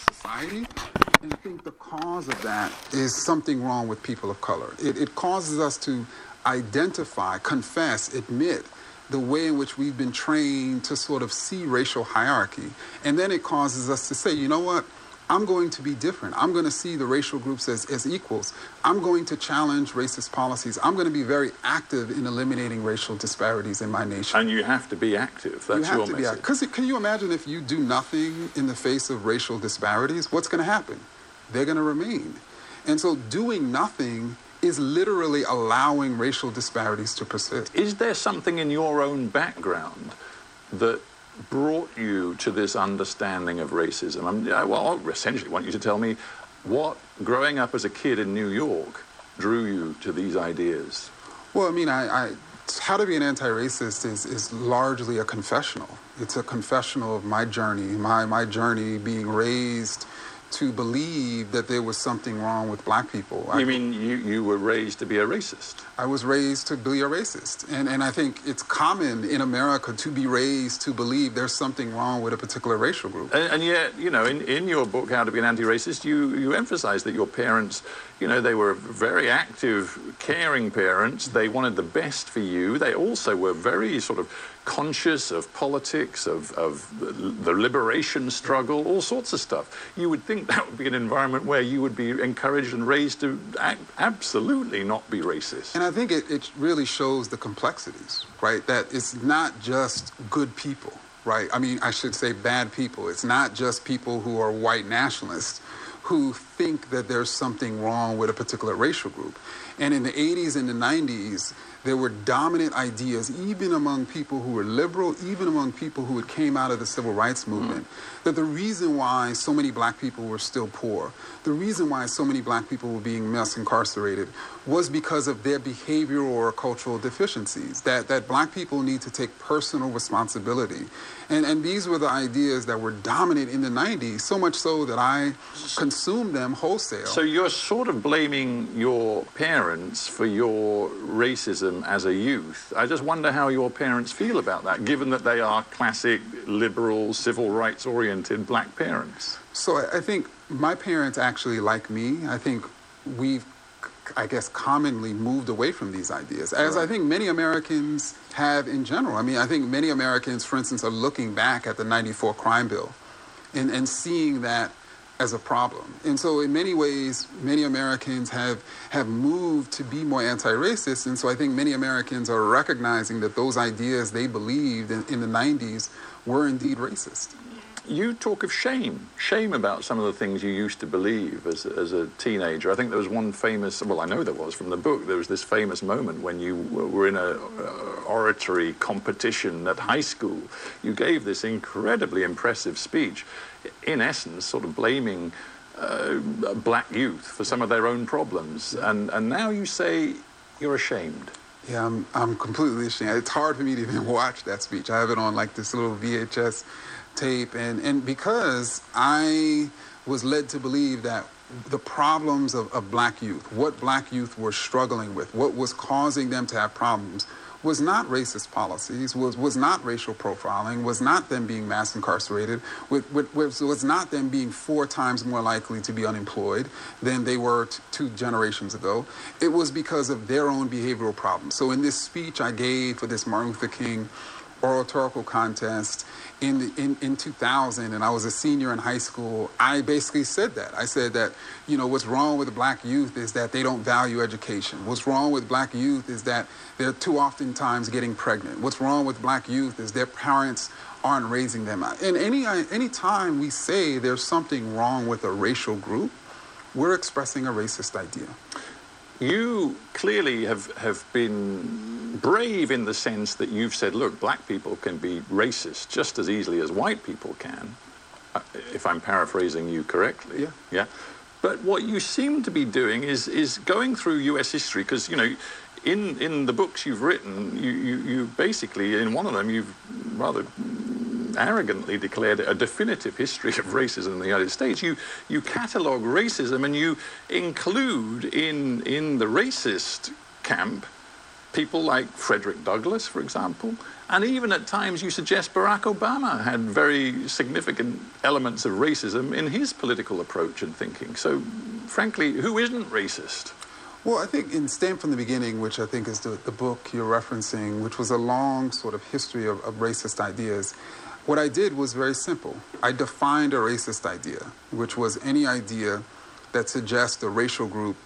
society. And I think the cause of that is something wrong with people of color. It, it causes us to identify, confess, admit the way in which we've been trained to sort of see racial hierarchy. And then it causes us to say, you know what? I'm going to be different. I'm going to see the racial groups as, as equals. I'm going to challenge racist policies. I'm going to be very active in eliminating racial disparities in my nation. And you have to be active. That's you have your to message. be Because can you imagine if you do nothing in the face of racial disparities? What's going to happen? They're going to remain. And so doing nothing is literally allowing racial disparities to persist. Is there something in your own background that brought you to this understanding of racism? I'm, I, well, I essentially want you to tell me what, growing up as a kid in New York, drew you to these ideas. Well, I mean, I, I how to be an anti-racist is, is largely a confessional. It's a confessional of my journey, my, my journey being raised to believe that there was something wrong with black people. You I, mean you, you were raised to be a racist? I was raised to be a racist. And, and I think it's common in America to be raised to believe there's something wrong with a particular racial group. And, and yet, you know, in, in your book, How to Be an Anti-Racist, you, you emphasize that your parents, you know, they were very active, caring parents. They wanted the best for you. They also were very sort of conscious of politics, of, of the liberation struggle, all sorts of stuff. You would think that would be an environment where you would be encouraged and raised to absolutely not be racist. And I think it, it really shows the complexities, right? That it's not just good people, right? I mean, I should say bad people. It's not just people who are white nationalists who think that there's something wrong with a particular racial group. And in the 80s and the 90s, there were dominant ideas, even among people who were liberal, even among people who had came out of the civil rights movement, mm. that the reason why so many black people were still poor, the reason why so many black people were being mass incarcerated, was because of their behavioral or cultural deficiencies. That that black people need to take personal responsibility, and and these were the ideas that were dominant in the '90s. So much so that I consumed them wholesale. So you're sort of blaming your parents for your racism as a youth. I just wonder how your parents feel about that, given that they are classic liberal, civil rights oriented black parents. So I think my parents actually like me. I think we've I guess, commonly moved away from these ideas, as right. I think many Americans have in general. I mean, I think many Americans, for instance, are looking back at the 94 crime bill and, and seeing that as a problem. And so, in many ways, many Americans have, have moved to be more anti racist. And so, I think many Americans are recognizing that those ideas they believed in, in the 90s were indeed racist. You talk of shame, shame about some of the things you used to believe as, as a teenager. I think there was one famous, well, I know there was from the book, there was this famous moment when you were in a uh, oratory competition at high school. You gave this incredibly impressive speech in essence, sort of blaming uh, black youth for some of their own problems. And, and now you say you're ashamed. Yeah, I'm, I'm completely ashamed. It's hard for me to even watch that speech. I have it on like this little VHS tape. And, and because I was led to believe that the problems of, of black youth, what black youth were struggling with, what was causing them to have problems, was not racist policies, was, was not racial profiling, was not them being mass incarcerated, was, was not them being four times more likely to be unemployed than they were t- two generations ago. It was because of their own behavioral problems. So in this speech I gave for this Martin Luther King oratorical contest in, in, in 2000 and I was a senior in high school, I basically said that. I said that, you know, what's wrong with black youth is that they don't value education. What's wrong with black youth is that they're too often times getting pregnant. What's wrong with black youth is their parents aren't raising them. And any, any time we say there's something wrong with a racial group, we're expressing a racist idea. You clearly have, have been brave in the sense that you've said, look, black people can be racist just as easily as white people can, uh, if I'm paraphrasing you correctly. Yeah. Yeah. But what you seem to be doing is, is going through US history, because, you know, in, in the books you've written, you, you, you basically, in one of them, you've rather arrogantly declared a definitive history of racism in the United States. You you catalogue racism and you include in in the racist camp people like Frederick Douglass, for example. And even at times you suggest Barack Obama had very significant elements of racism in his political approach and thinking. So, frankly, who isn't racist? Well, I think in Stamped from the Beginning, which I think is the, the book you're referencing, which was a long sort of history of, of racist ideas, what I did was very simple. I defined a racist idea, which was any idea that suggests a racial group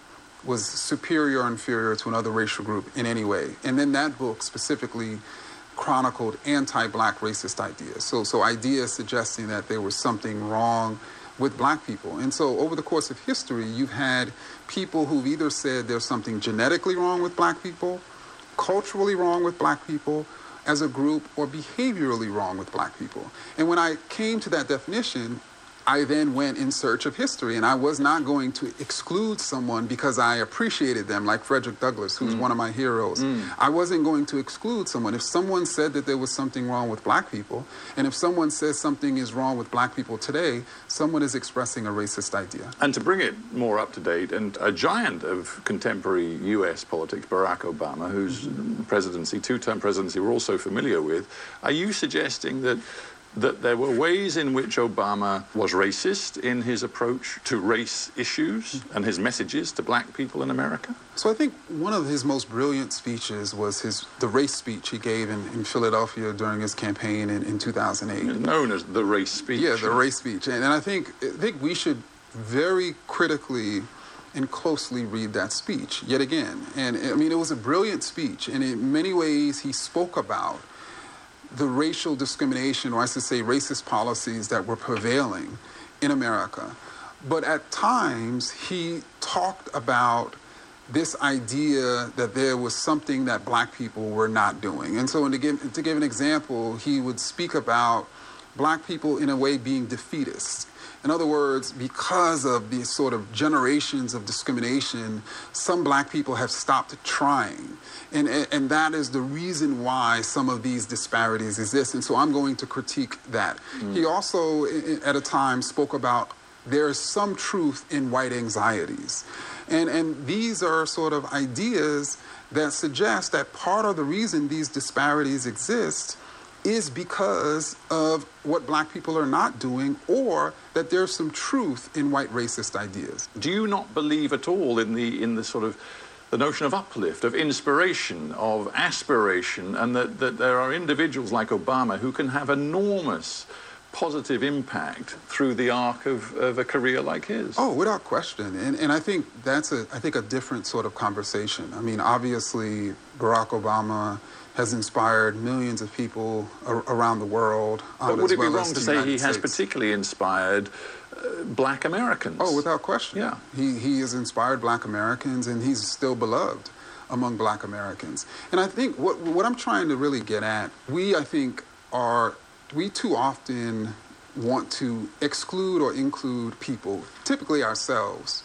was superior or inferior to another racial group in any way. And then that book specifically chronicled anti-black racist ideas. So, so ideas suggesting that there was something wrong with black people. And so over the course of history, you've had people who've either said there's something genetically wrong with black people, culturally wrong with black people, as a group, or behaviorally wrong with black people. And when I came to that definition, I then went in search of history, and I was not going to exclude someone because I appreciated them, like Frederick Douglass, who's mm. one of my heroes. Mm. I wasn't going to exclude someone. If someone said that there was something wrong with black people, and if someone says something is wrong with black people today, someone is expressing a racist idea. And to bring it more up to date, and a giant of contemporary U.S. politics, Barack Obama, whose mm-hmm. presidency, two term presidency, we're also familiar with, are you suggesting that? That there were ways in which Obama was racist in his approach to race issues and his messages to black people in America? So I think one of his most brilliant speeches was his the race speech he gave in, in Philadelphia during his campaign in, in 2008. It's known as the race speech. Yeah, the race speech. And, and I think I think we should very critically and closely read that speech yet again. And I mean, it was a brilliant speech, and in many ways, he spoke about the racial discrimination, or I should say racist policies that were prevailing in America. But at times, he talked about this idea that there was something that black people were not doing. And so, to give, to give an example, he would speak about black people in a way being defeatists. In other words, because of these sort of generations of discrimination, some black people have stopped trying. And, and that is the reason why some of these disparities exist. And so I'm going to critique that. Mm. He also, at a time, spoke about there is some truth in white anxieties. And, and these are sort of ideas that suggest that part of the reason these disparities exist is because of what black people are not doing or that there's some truth in white racist ideas. Do you not believe at all in the in the sort of the notion of uplift, of inspiration, of aspiration, and that, that there are individuals like Obama who can have enormous positive impact through the arc of, of a career like his. Oh, without question. And, and I think that's a, I think a different sort of conversation. I mean, obviously, Barack Obama has inspired millions of people ar- around the world. Um, but would it well be wrong to say United he has States. particularly inspired uh, black Americans? Oh, without question. Yeah. He, he has inspired black Americans and he's still beloved among black Americans. And I think what, what I'm trying to really get at, we, I think, are, we too often want to exclude or include people, typically ourselves,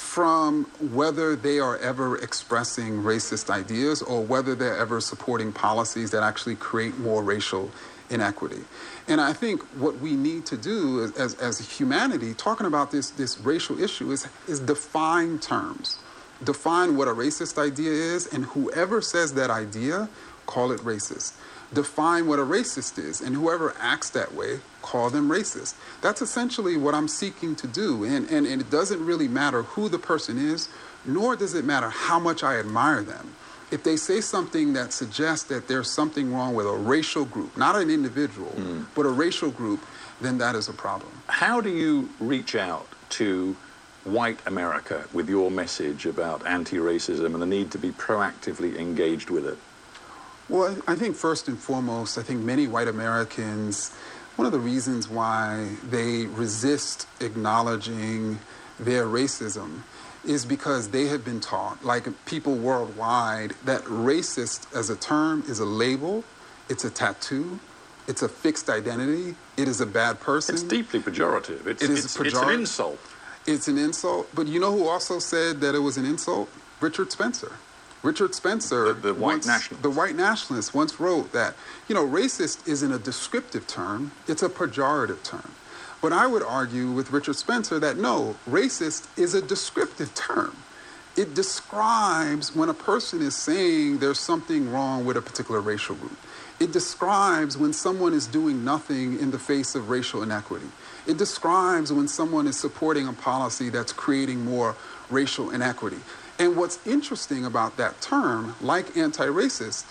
from whether they are ever expressing racist ideas or whether they're ever supporting policies that actually create more racial inequity. And I think what we need to do as, as, humanity, talking about this, this racial issue, is, is define terms. Define what a racist idea is, and whoever says that idea, call it racist define what a racist is, and whoever acts that way, call them racist. That's essentially what I'm seeking to do. And, and, and it doesn't really matter who the person is, nor does it matter how much I admire them. If they say something that suggests that there's something wrong with a racial group, not an individual, mm. but a racial group, then that is a problem. How do you reach out to white America with your message about anti racism and the need to be proactively engaged with it? Well, I think first and foremost, I think many white Americans, one of the reasons why they resist acknowledging their racism is because they have been taught, like people worldwide, that racist as a term is a label, it's a tattoo, it's a fixed identity, it is a bad person. It's deeply pejorative. It's, it is it's, pejorative. it's an insult. It's an insult. But you know who also said that it was an insult? Richard Spencer. Richard Spencer, the, the white once, nationalist. the white nationalist, once wrote that you know racist isn't a descriptive term; it's a pejorative term. But I would argue with Richard Spencer that no, racist is a descriptive term. it describes when a person is saying there's something wrong with a particular racial group. It describes when someone is doing nothing in the face of racial inequity. It describes when someone is supporting a policy that's creating more racial inequity. And what's interesting about that term, like anti racist,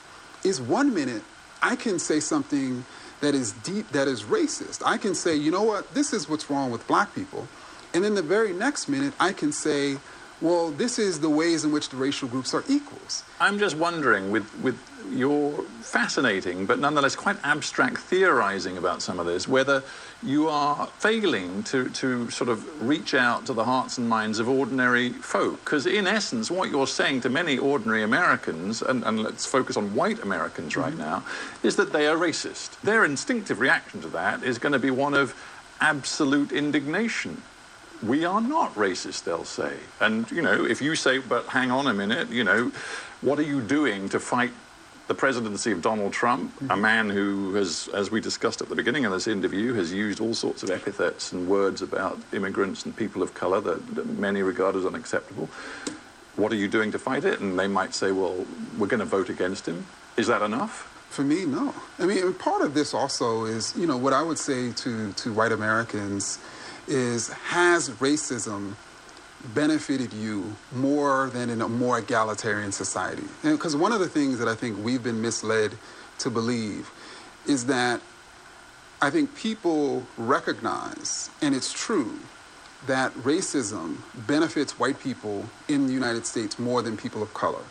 is one minute I can say something that is deep, that is racist. I can say, you know what, this is what's wrong with black people. And then the very next minute, I can say, well, this is the ways in which the racial groups are equals. I'm just wondering, with, with your fascinating but nonetheless quite abstract theorizing about some of this, whether you are failing to, to sort of reach out to the hearts and minds of ordinary folk. Because in essence, what you're saying to many ordinary Americans, and, and let's focus on white Americans right mm-hmm. now, is that they are racist. Their instinctive reaction to that is going to be one of absolute indignation we are not racist, they'll say. And, you know, if you say, but hang on a minute, you know, what are you doing to fight the presidency of Donald Trump, a man who has, as we discussed at the beginning of this interview, has used all sorts of epithets and words about immigrants and people of color that, that many regard as unacceptable. What are you doing to fight it? And they might say, well, we're going to vote against him. Is that enough? For me, no. I mean, part of this also is, you know, what I would say to, to white Americans is has racism benefited you more than in a more egalitarian society? Because one of the things that I think we've been misled to believe is that I think people recognize, and it's true, that racism benefits white people in the United States more than people of color.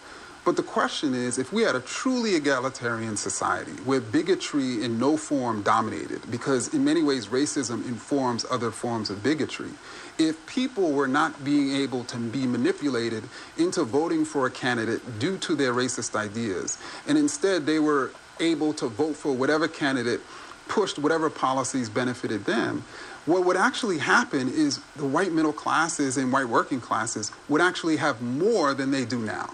But the question is if we had a truly egalitarian society where bigotry in no form dominated, because in many ways racism informs other forms of bigotry, if people were not being able to be manipulated into voting for a candidate due to their racist ideas, and instead they were able to vote for whatever candidate pushed whatever policies benefited them, what would actually happen is the white middle classes and white working classes would actually have more than they do now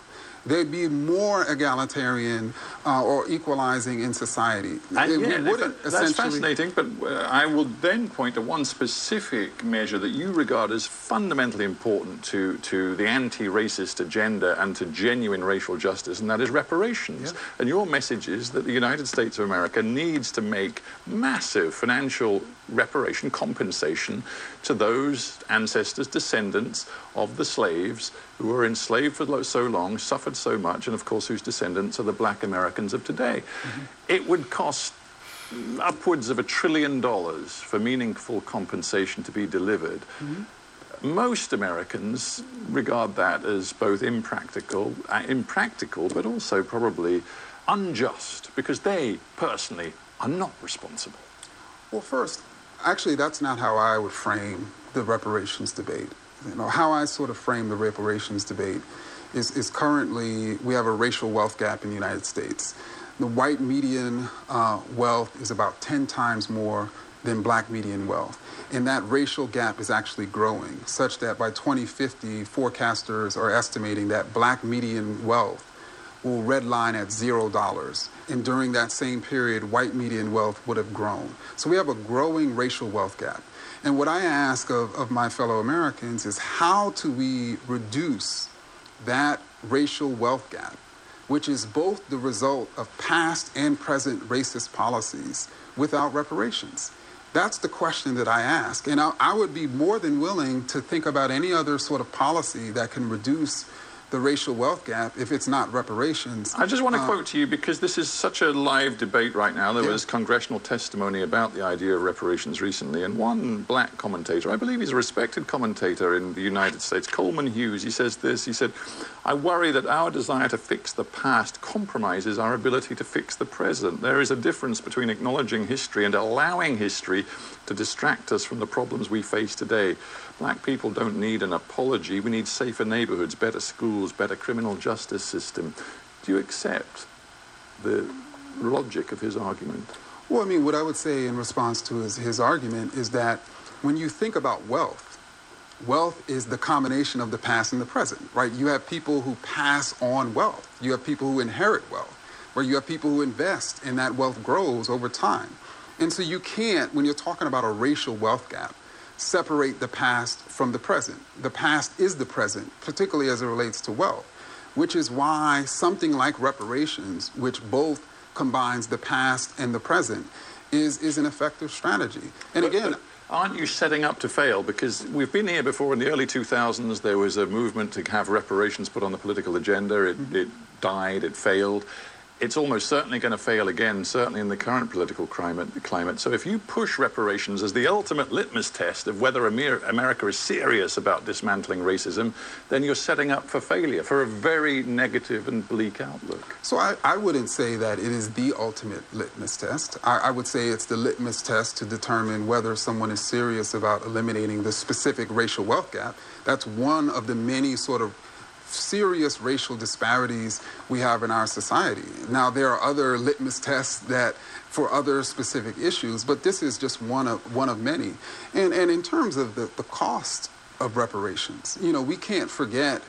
they'd be more egalitarian uh, or equalizing in society. And yeah, that's fascinating, but uh, I will then point to one specific measure that you regard as fundamentally important to, to the anti-racist agenda and to genuine racial justice, and that is reparations. Yeah. And your message is that the United States of America needs to make massive financial reparation, compensation to those ancestors, descendants of the slaves who were enslaved for so long, suffered so much, and of course whose descendants are the black Americans of today. Mm-hmm. It would cost upwards of a trillion dollars for meaningful compensation to be delivered. Mm-hmm. Most Americans regard that as both impractical, uh, impractical, but also probably unjust because they personally are not responsible. Well, first, actually, that's not how I would frame the reparations debate. You know, how I sort of frame the reparations debate is, is currently we have a racial wealth gap in the United States. The white median uh, wealth is about 10 times more than black median wealth. And that racial gap is actually growing, such that by 2050, forecasters are estimating that black median wealth will redline at zero dollars. And during that same period, white median wealth would have grown. So we have a growing racial wealth gap. And what I ask of, of my fellow Americans is how do we reduce that racial wealth gap, which is both the result of past and present racist policies, without reparations? That's the question that I ask. And I, I would be more than willing to think about any other sort of policy that can reduce the racial wealth gap if it's not reparations. I just want to uh, quote to you because this is such a live debate right now. There yeah. was congressional testimony about the idea of reparations recently, and one black commentator, I believe he's a respected commentator in the United States, Coleman Hughes, he says this. He said, I worry that our desire to fix the past compromises our ability to fix the present. There is a difference between acknowledging history and allowing history to distract us from the problems we face today. Black people don't need an apology. We need safer neighborhoods, better schools, better criminal justice system. Do you accept the logic of his argument? Well, I mean, what I would say in response to his, his argument is that when you think about wealth, wealth is the combination of the past and the present, right? You have people who pass on wealth. You have people who inherit wealth, where you have people who invest and that wealth grows over time. And so you can't, when you're talking about a racial wealth gap, separate the past from the present. The past is the present, particularly as it relates to wealth, which is why something like reparations, which both combines the past and the present, is, is an effective strategy. And again, aren't you setting up to fail? Because we've been here before in the early 2000s. There was a movement to have reparations put on the political agenda. It, Mm-hmm. it died. It failed. It's almost certainly going to fail again, certainly in the current political climate. climate. So if you push reparations as the ultimate litmus test of whether America is serious about dismantling racism, then you're setting up for failure, for a very negative and bleak outlook. So I, I wouldn't say that it is the ultimate litmus test. I, I would say it's the litmus test to determine whether someone is serious about eliminating the specific racial wealth gap. That's one of the many sort of serious racial disparities we have in our society. Now there are other litmus tests that for other specific issues, but this is just one of one of many. And and in terms of the, the cost of reparations, you know, we can't forget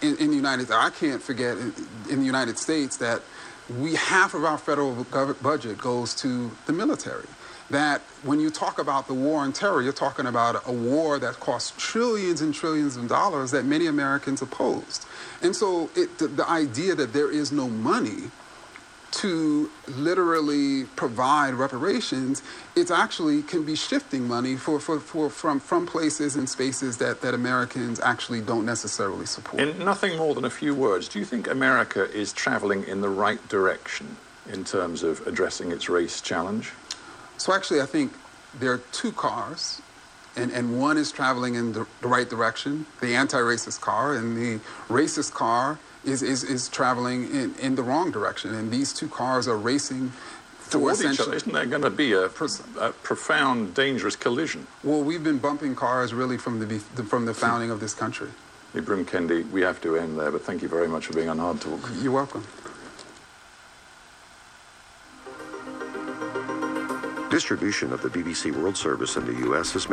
in, in the United States I can't forget in, in the United States that we half of our federal budget goes to the military. That when you talk about the war on terror, you're talking about a war that costs trillions and trillions of dollars that many Americans opposed. And so it, the, the idea that there is no money to literally provide reparations, it actually can be shifting money for, for, for, from, from places and spaces that, that Americans actually don't necessarily support. In nothing more than a few words, do you think America is traveling in the right direction in terms of addressing its race challenge? So actually, I think there are two cars, and, and one is traveling in the, the right direction, the anti-racist car, and the racist car is, is, is traveling in, in the wrong direction. And these two cars are racing for Toward each other, isn't there going to be a, a profound, dangerous collision? Well, we've been bumping cars really from the, from the founding of this country. Ibram Kendi, we have to end there, but thank you very much for being on Hard Talk. You're welcome. Distribution of the BBC World Service in the U.S. is made